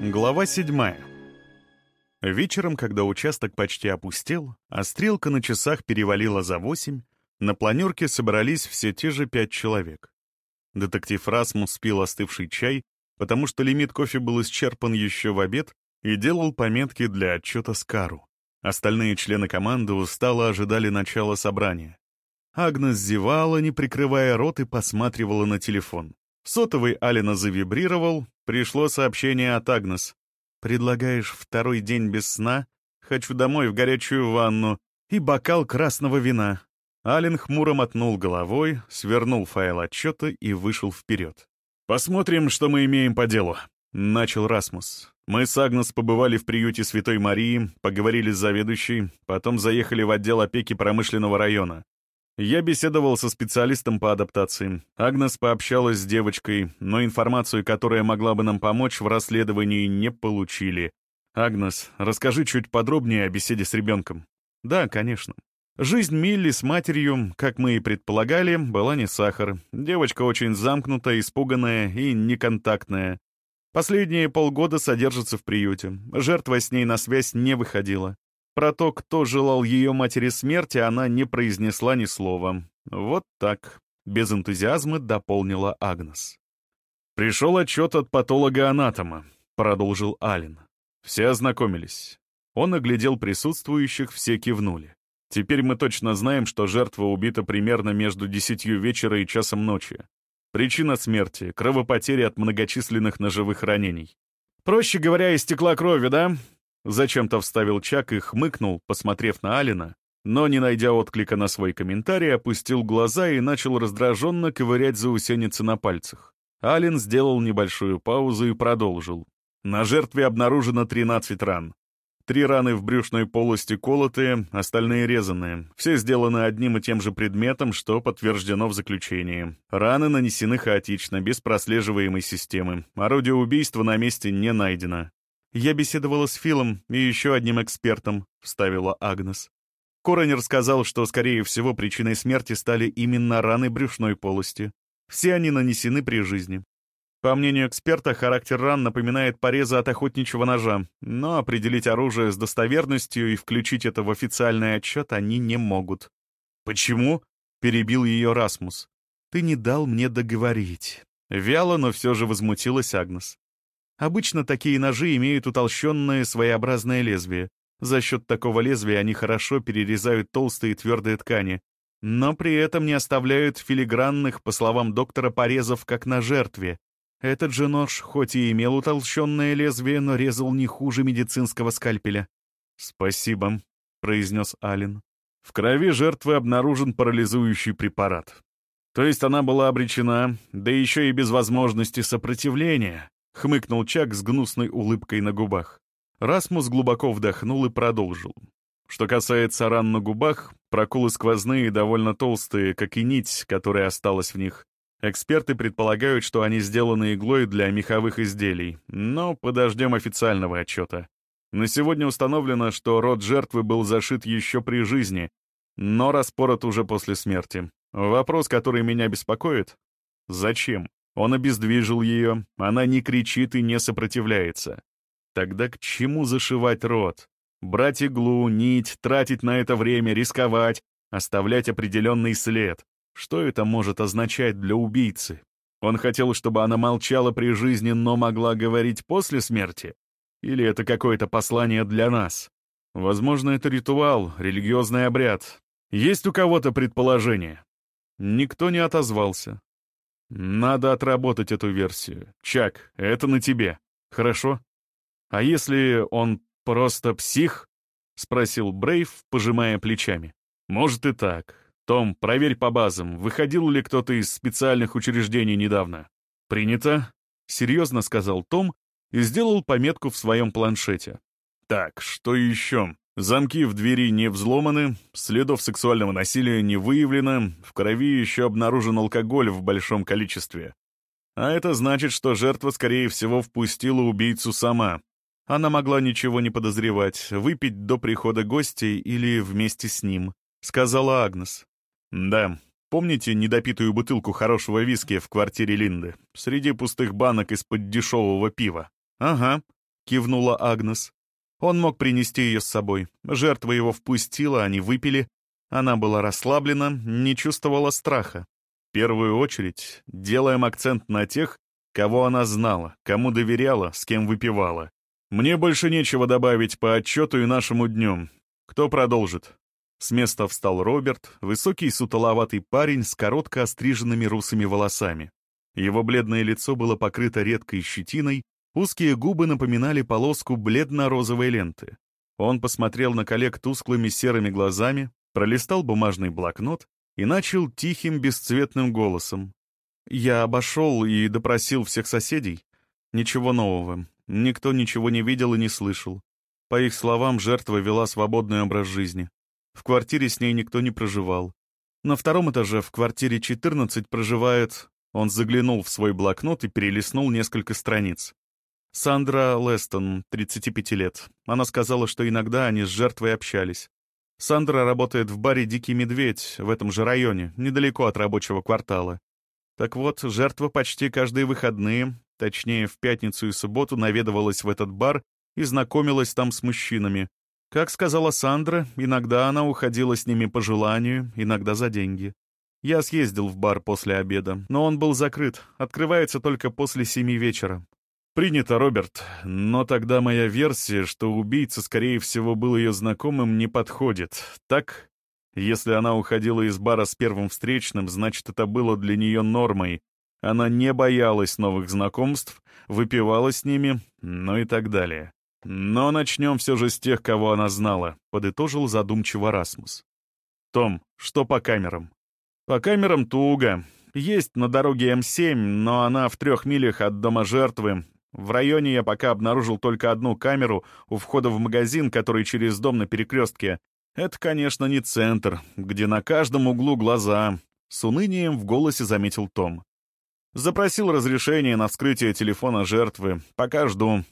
Глава седьмая. Вечером, когда участок почти опустел, а стрелка на часах перевалила за восемь, на планерке собрались все те же пять человек. Детектив Расмус пил остывший чай, потому что лимит кофе был исчерпан еще в обед и делал пометки для отчета Скару. Остальные члены команды устало ожидали начала собрания. Агнес зевала, не прикрывая рот, и посматривала на телефон. Сотовый Алина завибрировал, пришло сообщение от Агнес. «Предлагаешь второй день без сна? Хочу домой в горячую ванну и бокал красного вина». Ален хмуро мотнул головой, свернул файл отчета и вышел вперед. «Посмотрим, что мы имеем по делу», — начал Расмус. «Мы с Агнес побывали в приюте Святой Марии, поговорили с заведующей, потом заехали в отдел опеки промышленного района. Я беседовал со специалистом по адаптации. Агнес пообщалась с девочкой, но информацию, которая могла бы нам помочь в расследовании, не получили. Агнес, расскажи чуть подробнее о беседе с ребенком. Да, конечно. Жизнь Милли с матерью, как мы и предполагали, была не сахар. Девочка очень замкнутая, испуганная и неконтактная. Последние полгода содержится в приюте. Жертва с ней на связь не выходила. Про то, кто желал ее матери смерти, она не произнесла ни слова. Вот так, без энтузиазма дополнила Агнес. «Пришел отчет от патолога-анатома», — продолжил Ален. Все ознакомились. Он оглядел присутствующих, все кивнули. Теперь мы точно знаем, что жертва убита примерно между десятью вечера и часом ночи. Причина смерти — кровопотери от многочисленных ножевых ранений. Проще говоря, истекла крови, да? Зачем-то вставил Чак и хмыкнул, посмотрев на Алина, но, не найдя отклика на свой комментарий, опустил глаза и начал раздраженно ковырять заусеницы на пальцах. Алин сделал небольшую паузу и продолжил. На жертве обнаружено 13 ран. Три раны в брюшной полости колотые, остальные резанные. Все сделаны одним и тем же предметом, что подтверждено в заключении. Раны нанесены хаотично, без прослеживаемой системы. Орудие убийства на месте не найдено. «Я беседовала с Филом и еще одним экспертом», — вставила Агнес. Коронер сказал, что, скорее всего, причиной смерти стали именно раны брюшной полости. Все они нанесены при жизни. По мнению эксперта, характер ран напоминает порезы от охотничьего ножа, но определить оружие с достоверностью и включить это в официальный отчет они не могут. «Почему?» — перебил ее Расмус. «Ты не дал мне договорить». Вяло, но все же возмутилась Агнес. Обычно такие ножи имеют утолщенное своеобразное лезвие. За счет такого лезвия они хорошо перерезают толстые твердые ткани, но при этом не оставляют филигранных, по словам доктора, порезов, как на жертве. Этот же нож, хоть и имел утолщенное лезвие, но резал не хуже медицинского скальпеля. «Спасибо», — произнес Ален. В крови жертвы обнаружен парализующий препарат. То есть она была обречена, да еще и без возможности сопротивления. — хмыкнул Чак с гнусной улыбкой на губах. Расмус глубоко вдохнул и продолжил. Что касается ран на губах, проколы сквозные довольно толстые, как и нить, которая осталась в них. Эксперты предполагают, что они сделаны иглой для меховых изделий, но подождем официального отчета. На сегодня установлено, что рот жертвы был зашит еще при жизни, но распорот уже после смерти. Вопрос, который меня беспокоит — зачем? Он обездвижил ее, она не кричит и не сопротивляется. Тогда к чему зашивать рот? Брать иглу, нить, тратить на это время, рисковать, оставлять определенный след. Что это может означать для убийцы? Он хотел, чтобы она молчала при жизни, но могла говорить после смерти? Или это какое-то послание для нас? Возможно, это ритуал, религиозный обряд. Есть у кого-то предположение? Никто не отозвался. Надо отработать эту версию. Чак, это на тебе. Хорошо? А если он просто псих? Спросил Брейв, пожимая плечами. Может и так. Том, проверь по базам, выходил ли кто-то из специальных учреждений недавно. Принято? Серьезно сказал Том и сделал пометку в своем планшете. Так, что еще? Замки в двери не взломаны, следов сексуального насилия не выявлено, в крови еще обнаружен алкоголь в большом количестве. А это значит, что жертва, скорее всего, впустила убийцу сама. Она могла ничего не подозревать, выпить до прихода гостей или вместе с ним, сказала Агнес. Да, помните недопитую бутылку хорошего виски в квартире Линды, среди пустых банок из-под дешевого пива? Ага. кивнула Агнес. Он мог принести ее с собой. Жертва его впустила, они выпили. Она была расслаблена, не чувствовала страха. В первую очередь делаем акцент на тех, кого она знала, кому доверяла, с кем выпивала. Мне больше нечего добавить по отчету и нашему дню. Кто продолжит? С места встал Роберт, высокий сутуловатый парень с коротко остриженными русыми волосами. Его бледное лицо было покрыто редкой щетиной, узкие губы напоминали полоску бледно-розовой ленты. Он посмотрел на коллег тусклыми серыми глазами, пролистал бумажный блокнот и начал тихим бесцветным голосом. «Я обошел и допросил всех соседей. Ничего нового. Никто ничего не видел и не слышал. По их словам, жертва вела свободный образ жизни. В квартире с ней никто не проживал. На втором этаже в квартире 14 проживает... Он заглянул в свой блокнот и перелистнул несколько страниц. Сандра Лестон, 35 лет. Она сказала, что иногда они с жертвой общались. Сандра работает в баре «Дикий медведь» в этом же районе, недалеко от рабочего квартала. Так вот, жертва почти каждые выходные, точнее, в пятницу и субботу наведывалась в этот бар и знакомилась там с мужчинами, как сказала Сандра, иногда она уходила с ними по желанию, иногда за деньги. Я съездил в бар после обеда, но он был закрыт, открывается только после семи вечера. «Принято, Роберт, но тогда моя версия, что убийца, скорее всего, был ее знакомым, не подходит, так? Если она уходила из бара с первым встречным, значит, это было для нее нормой. Она не боялась новых знакомств, выпивала с ними, ну и так далее. Но начнем все же с тех, кого она знала, подытожил задумчиво Расмус. Том, что по камерам? По камерам туго. Есть на дороге М7, но она в трех милях от дома жертвы. В районе я пока обнаружил только одну камеру у входа в магазин, который через дом на перекрестке. Это, конечно, не центр, где на каждом углу глаза. С унынием в голосе заметил Том. Запросил разрешение на вскрытие телефона жертвы. Пока жду.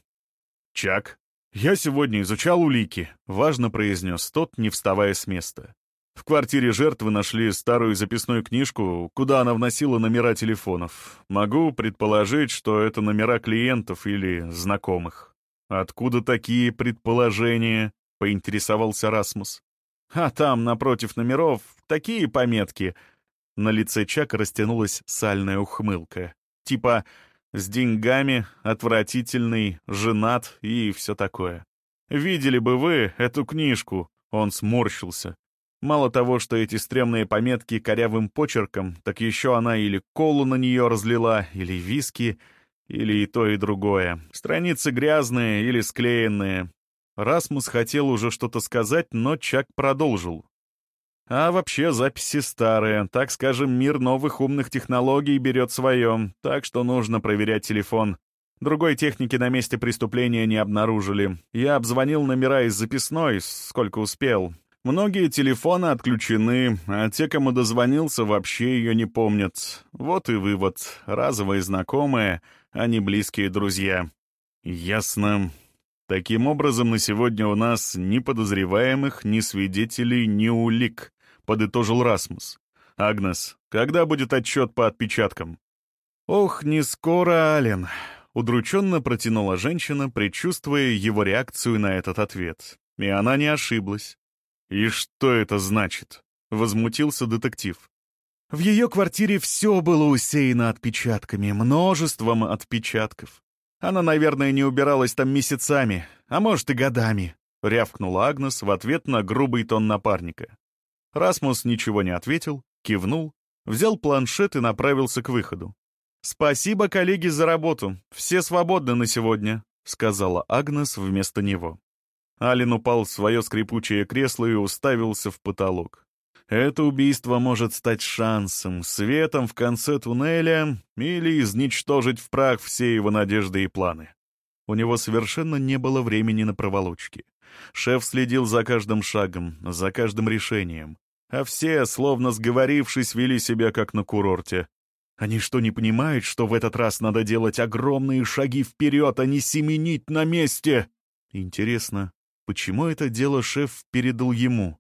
«Чак, я сегодня изучал улики», — важно произнес тот, не вставая с места. В квартире жертвы нашли старую записную книжку, куда она вносила номера телефонов. Могу предположить, что это номера клиентов или знакомых. «Откуда такие предположения?» — поинтересовался Расмус. «А там, напротив номеров, такие пометки». На лице Чака растянулась сальная ухмылка. Типа с деньгами, отвратительный, женат и все такое. Видели бы вы эту книжку, он сморщился. Мало того, что эти стрёмные пометки корявым почерком, так еще она или колу на нее разлила, или виски, или и то, и другое. Страницы грязные или склеенные. Расмус хотел уже что-то сказать, но Чак продолжил. А вообще записи старые, так скажем, мир новых умных технологий берет свое, так что нужно проверять телефон. Другой техники на месте преступления не обнаружили. Я обзвонил номера из записной, сколько успел. Многие телефоны отключены, а те, кому дозвонился, вообще ее не помнят. Вот и вывод. Разовые знакомые, а не близкие друзья. Ясно. Таким образом, на сегодня у нас ни подозреваемых, ни свидетелей, ни улик подытожил Расмус. «Агнес, когда будет отчет по отпечаткам?» «Ох, не скоро, Ален», — удрученно протянула женщина, предчувствуя его реакцию на этот ответ. И она не ошиблась. «И что это значит?» — возмутился детектив. В ее квартире все было усеяно отпечатками, множеством отпечатков. Она, наверное, не убиралась там месяцами, а может и годами, — рявкнула Агнес в ответ на грубый тон напарника. Расмус ничего не ответил, кивнул, взял планшет и направился к выходу. «Спасибо, коллеги, за работу. Все свободны на сегодня», — сказала Агнес вместо него. Ален упал в свое скрипучее кресло и уставился в потолок. Это убийство может стать шансом, светом в конце туннеля или изничтожить в прах все его надежды и планы. У него совершенно не было времени на проволочки. Шеф следил за каждым шагом, за каждым решением. А все, словно сговорившись, вели себя как на курорте. Они что, не понимают, что в этот раз надо делать огромные шаги вперед, а не семенить на месте? Интересно, почему это дело шеф передал ему?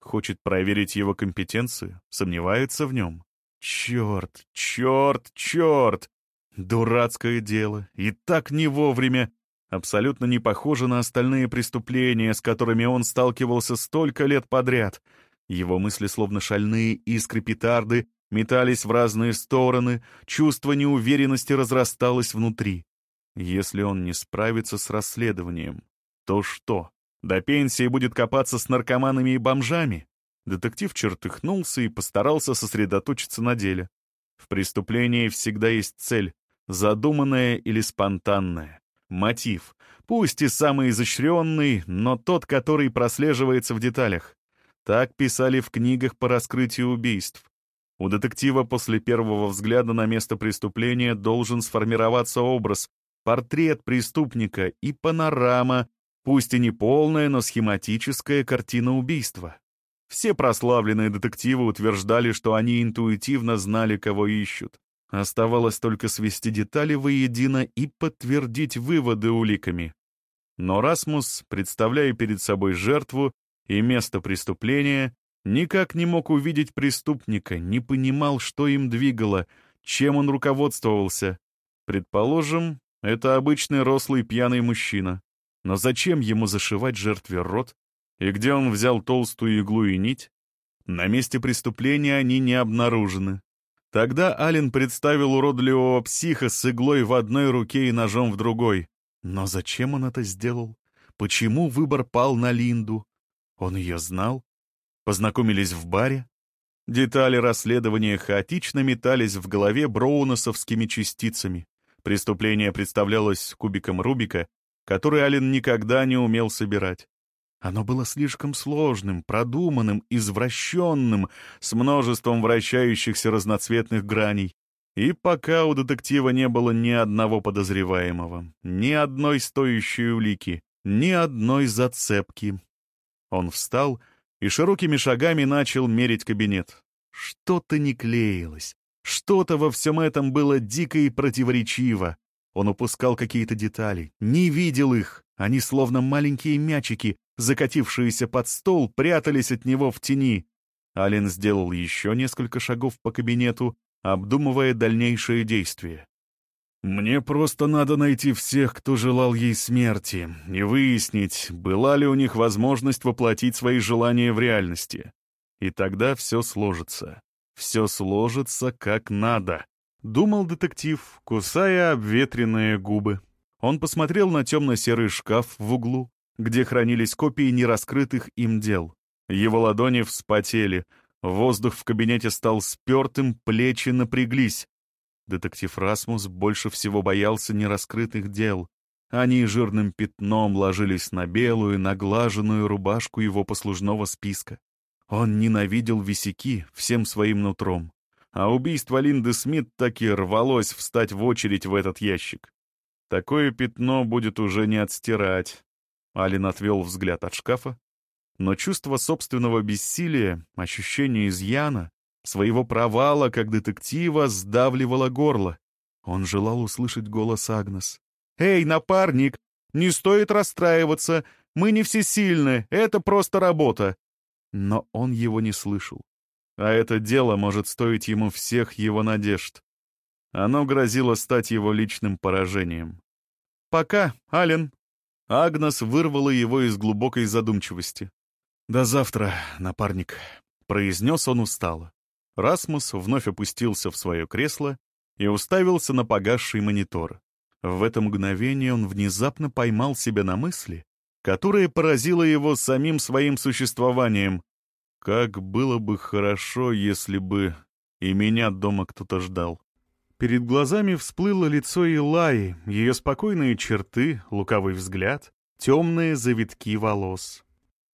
Хочет проверить его компетенцию? Сомневается в нем? Черт, черт, черт! Дурацкое дело. И так не вовремя. абсолютно не похоже на остальные преступления, с которыми он сталкивался столько лет подряд. Его мысли, словно шальные искры петарды, метались в разные стороны, чувство неуверенности разрасталось внутри. Если он не справится с расследованием, то что? До пенсии будет копаться с наркоманами и бомжами? Детектив чертыхнулся и постарался сосредоточиться на деле. В преступлении всегда есть цель, задуманная или спонтанная. Мотив, пусть и самый изощренный, но тот, который прослеживается в деталях. Так писали в книгах по раскрытию убийств. У детектива после первого взгляда на место преступления должен сформироваться образ, портрет преступника и панорама, пусть и не полная, но схематическая картина убийства. Все прославленные детективы утверждали, что они интуитивно знали, кого ищут. Оставалось только свести детали воедино и подтвердить выводы уликами. Но Расмус, представляя перед собой жертву и место преступления, никак не мог увидеть преступника, не понимал, что им двигало, чем он руководствовался. Предположим, это обычный рослый пьяный мужчина. Но зачем ему зашивать жертве рот? И где он взял толстую иглу и нить? На месте преступления они не обнаружены. Тогда Ален представил уродливого психа с иглой в одной руке и ножом в другой. Но зачем он это сделал? Почему выбор пал на Линду? Он ее знал? Познакомились в баре? Детали расследования хаотично метались в голове броуносовскими частицами. Преступление представлялось кубиком Рубика, который Ален никогда не умел собирать. Оно было слишком сложным, продуманным, извращенным, с множеством вращающихся разноцветных граней. И пока у детектива не было ни одного подозреваемого, ни одной стоящей улики, ни одной зацепки. Он встал и широкими шагами начал мерить кабинет. Что-то не клеилось, что-то во всем этом было дико и противоречиво. Он упускал какие-то детали, не видел их. Они, словно маленькие мячики, закатившиеся под стол, прятались от него в тени. Ален сделал еще несколько шагов по кабинету, обдумывая дальнейшие действия. «Мне просто надо найти всех, кто желал ей смерти, и выяснить, была ли у них возможность воплотить свои желания в реальности. И тогда все сложится. Все сложится как надо», — думал детектив, кусая обветренные губы. Он посмотрел на темно-серый шкаф в углу, где хранились копии нераскрытых им дел. Его ладони вспотели, воздух в кабинете стал спертым, плечи напряглись. Детектив Расмус больше всего боялся нераскрытых дел. Они жирным пятном ложились на белую, наглаженную рубашку его послужного списка. Он ненавидел висяки всем своим нутром. А убийство Линды Смит так и рвалось встать в очередь в этот ящик. Такое пятно будет уже не отстирать. Алин отвел взгляд от шкафа, но чувство собственного бессилия, ощущение изъяна, своего провала как детектива сдавливало горло. Он желал услышать голос Агнес. «Эй, напарник, не стоит расстраиваться, мы не всесильны, это просто работа». Но он его не слышал. А это дело может стоить ему всех его надежд. Оно грозило стать его личным поражением. «Пока, Ален», Агнес вырвала его из глубокой задумчивости. «До завтра, напарник», — произнес он устало. Расмус вновь опустился в свое кресло и уставился на погасший монитор. В это мгновение он внезапно поймал себя на мысли, которая поразила его самим своим существованием. «Как было бы хорошо, если бы и меня дома кто-то ждал». Перед глазами всплыло лицо Илаи, ее спокойные черты, лукавый взгляд, темные завитки волос.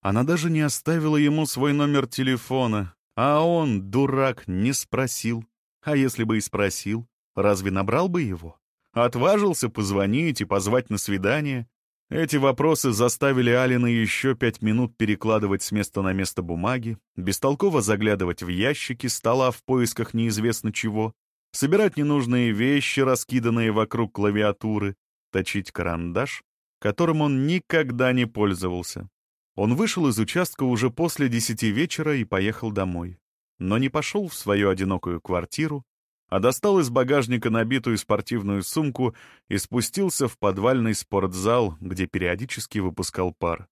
Она даже не оставила ему свой номер телефона, а он, дурак, не спросил. А если бы и спросил, разве набрал бы его? Отважился позвонить и позвать на свидание? Эти вопросы заставили Алина еще пять минут перекладывать с места на место бумаги, бестолково заглядывать в ящики стола в поисках неизвестно чего, собирать ненужные вещи, раскиданные вокруг клавиатуры, точить карандаш, которым он никогда не пользовался. Он вышел из участка уже после десяти вечера и поехал домой. Но не пошел в свою одинокую квартиру, а достал из багажника набитую спортивную сумку и спустился в подвальный спортзал, где периодически выпускал пар.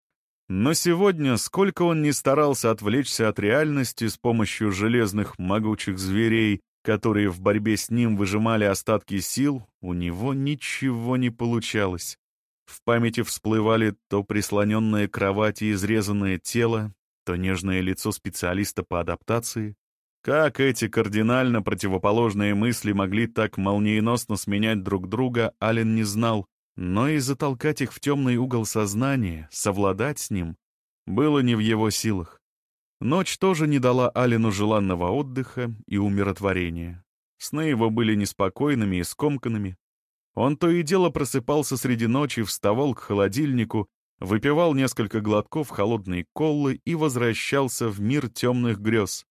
Но сегодня, сколько он ни старался отвлечься от реальности с помощью железных могучих зверей, которые в борьбе с ним выжимали остатки сил, у него ничего не получалось. В памяти всплывали то прислоненное к кровати изрезанное тело, то нежное лицо специалиста по адаптации. Как эти кардинально противоположные мысли могли так молниеносно сменять друг друга, Ален не знал, но и затолкать их в темный угол сознания, совладать с ним, было не в его силах. Ночь тоже не дала Алину желанного отдыха и умиротворения. Сны его были неспокойными и скомканными. Он то и дело просыпался среди ночи, вставал к холодильнику, выпивал несколько глотков холодной коллы и возвращался в мир темных грез.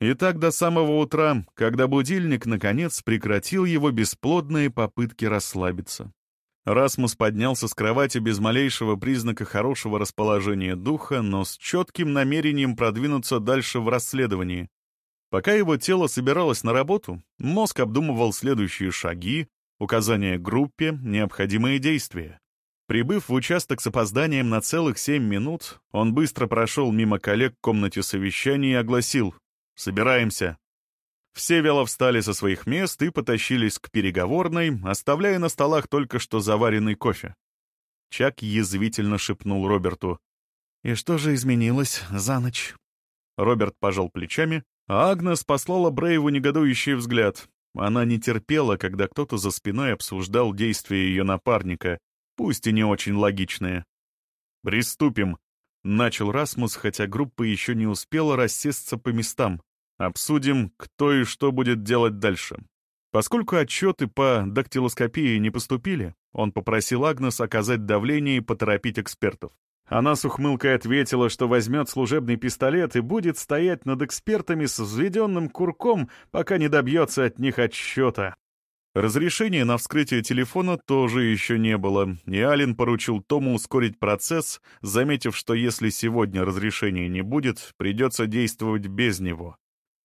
И так до самого утра, когда будильник, наконец, прекратил его бесплодные попытки расслабиться. Расмус поднялся с кровати без малейшего признака хорошего расположения духа, но с четким намерением продвинуться дальше в расследовании. Пока его тело собиралось на работу, мозг обдумывал следующие шаги, указания группе, необходимые действия. Прибыв в участок с опозданием на целых семь минут, он быстро прошел мимо коллег в комнате совещания и огласил «Собираемся». Все вяло встали со своих мест и потащились к переговорной, оставляя на столах только что заваренный кофе. Чак язвительно шепнул Роберту. «И что же изменилось за ночь?» Роберт пожал плечами, а Агнес послала Брейву негодующий взгляд. Она не терпела, когда кто-то за спиной обсуждал действия ее напарника, пусть и не очень логичные. «Приступим», — начал Расмус, хотя группа еще не успела рассесться по местам. Обсудим, кто и что будет делать дальше. Поскольку отчеты по дактилоскопии не поступили, он попросил Агнес оказать давление и поторопить экспертов. Она с ухмылкой ответила, что возьмет служебный пистолет и будет стоять над экспертами с взведенным курком, пока не добьется от них отчета. Разрешения на вскрытие телефона тоже еще не было, и Ален поручил Тому ускорить процесс, заметив, что если сегодня разрешения не будет, придется действовать без него.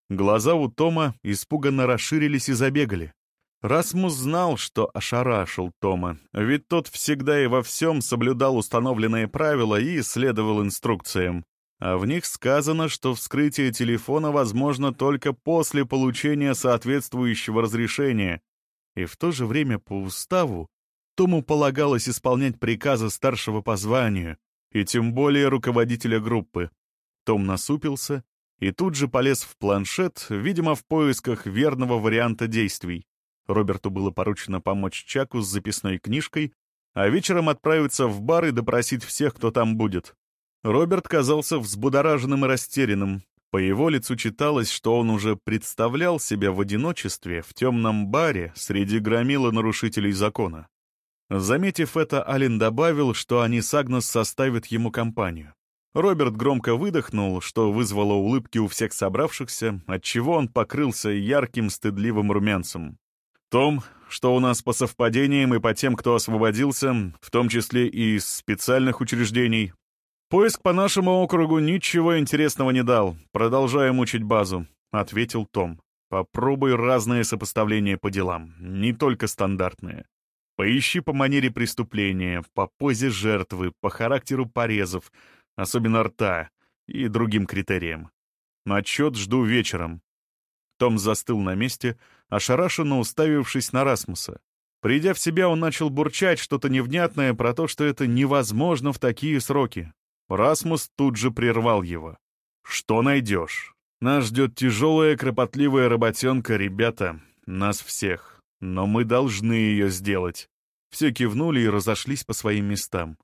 Глаза у Тома испуганно расширились и забегали. Расмус знал, что ошарашил Тома, ведь тот всегда и во всем соблюдал установленные правила и следовал инструкциям. А в них сказано, что вскрытие телефона возможно только после получения соответствующего разрешения. И в то же время по уставу Тому полагалось исполнять приказы старшего по званию, и тем более руководителя группы. Том насупился и тут же полез в планшет, видимо, в поисках верного варианта действий. Роберту было поручено помочь Чаку с записной книжкой, а вечером отправиться в бар и допросить всех, кто там будет. Роберт казался взбудораженным и растерянным. По его лицу читалось, что он уже представлял себя в одиночестве в темном баре среди громила нарушителей закона. Заметив это, Ален добавил, что они с Агнес составят ему компанию. Роберт громко выдохнул, что вызвало улыбки у всех собравшихся, отчего он покрылся ярким стыдливым румянцем. «Том, что у нас по совпадениям и по тем, кто освободился, в том числе и из специальных учреждений. Поиск по нашему округу ничего интересного не дал. Продолжаем учить базу», — ответил Том. «Попробуй разные сопоставления по делам, не только стандартные. Поищи по манере преступления, по позе жертвы, по характеру порезов, особенно рта, и другим критериям. Отчет жду вечером. Том застыл на месте, ошарашенно уставившись на Расмуса. Придя в себя, он начал бурчать что-то невнятное про то, что это невозможно в такие сроки. Расмус тут же прервал его. «Что найдешь? Нас ждет тяжелая, кропотливая работенка, ребята. Нас всех. Но мы должны ее сделать». Все кивнули и разошлись по своим местам.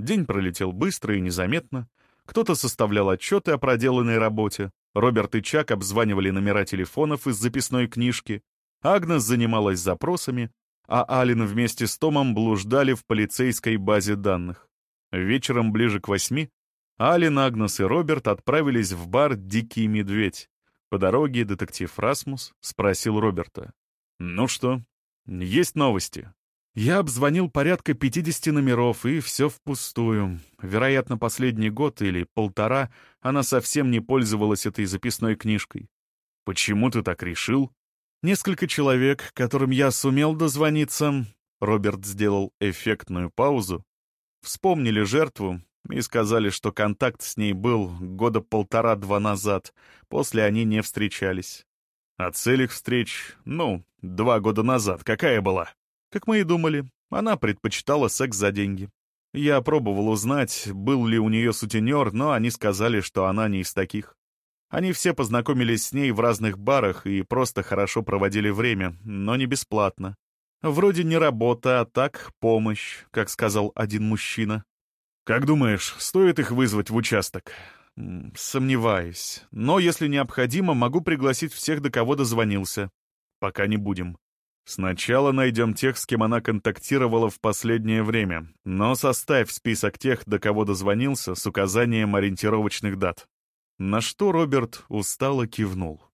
День пролетел быстро и незаметно. Кто-то составлял отчеты о проделанной работе. Роберт и Чак обзванивали номера телефонов из записной книжки. Агнес занималась запросами, а Алин вместе с Томом блуждали в полицейской базе данных. Вечером ближе к восьми Алин, Агнес и Роберт отправились в бар «Дикий медведь». По дороге детектив Расмус спросил Роберта. «Ну что, есть новости?» Я обзвонил порядка 50 номеров, и все впустую. Вероятно, последний год или полтора она совсем не пользовалась этой записной книжкой. Почему ты так решил? Несколько человек, которым я сумел дозвониться, Роберт сделал эффектную паузу, вспомнили жертву и сказали, что контакт с ней был года полтора-два назад, после они не встречались. Цель их встреч, ну, два года назад, какая была? Как мы и думали, она предпочитала секс за деньги. Я пробовал узнать, был ли у нее сутенер, но они сказали, что она не из таких. Они все познакомились с ней в разных барах и просто хорошо проводили время, но не бесплатно. Вроде не работа, а так помощь, как сказал один мужчина. «Как думаешь, стоит их вызвать в участок?» «Сомневаюсь. Но если необходимо, могу пригласить всех, до кого дозвонился. Пока не будем. Сначала найдем тех, с кем она контактировала в последнее время, но составь список тех, до кого дозвонился, с указанием ориентировочных дат». На что Роберт устало кивнул.